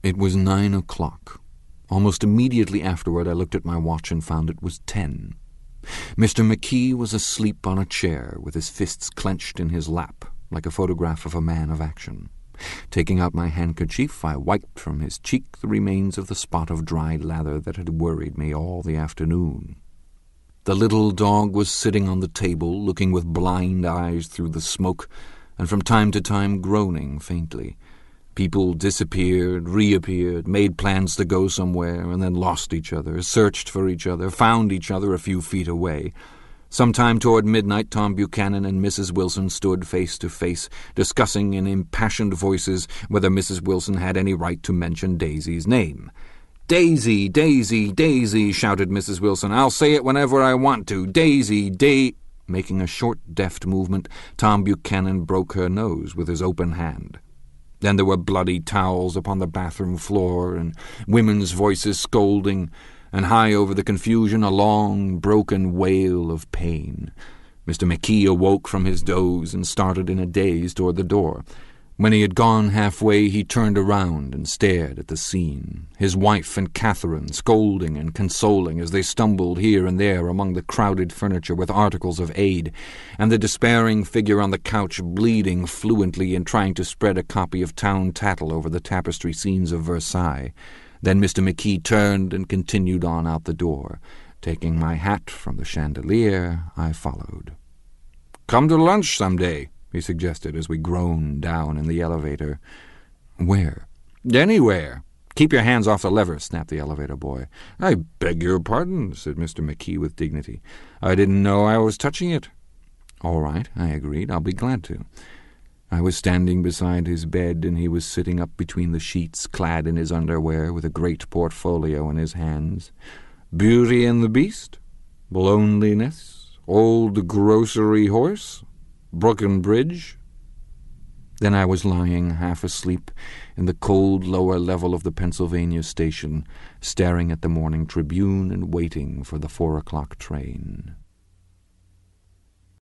It was nine o'clock. Almost immediately afterward, I looked at my watch and found it was ten. Mr. McKee was asleep on a chair, with his fists clenched in his lap, like a photograph of a man of action. Taking out my handkerchief, I wiped from his cheek the remains of the spot of dried lather that had worried me all the afternoon. The little dog was sitting on the table, looking with blind eyes through the smoke, and from time to time groaning faintly. People disappeared, reappeared, made plans to go somewhere, and then lost each other, searched for each other, found each other a few feet away. Sometime toward midnight, Tom Buchanan and Mrs. Wilson stood face to face, discussing in impassioned voices whether Mrs. Wilson had any right to mention Daisy's name. Daisy, Daisy, Daisy, shouted Mrs. Wilson. I'll say it whenever I want to. Daisy, Day. Making a short, deft movement, Tom Buchanan broke her nose with his open hand. Then there were bloody towels upon the bathroom floor, and women's voices scolding and high over the confusion a long, broken wail of pain. Mr. McKee awoke from his doze and started in a daze toward the door. When he had gone halfway, he turned around and stared at the scene, his wife and Catherine scolding and consoling as they stumbled here and there among the crowded furniture with articles of aid, and the despairing figure on the couch bleeding fluently and trying to spread a copy of Town Tattle over the tapestry scenes of Versailles. Then Mr. McKee turned and continued on out the door. Taking my hat from the chandelier, I followed. Come to lunch some day, he suggested as we groaned down in the elevator. Where? Anywhere. Keep your hands off the lever, snapped the elevator boy. I beg your pardon, said Mr. McKee with dignity. I didn't know I was touching it. All right, I agreed. I'll be glad to. I was standing beside his bed, and he was sitting up between the sheets, clad in his underwear, with a great portfolio in his hands. Beauty and the Beast? Loneliness? Old Grocery Horse? Brooklyn Bridge? Then I was lying half asleep in the cold lower level of the Pennsylvania station, staring at the morning Tribune and waiting for the four o'clock train.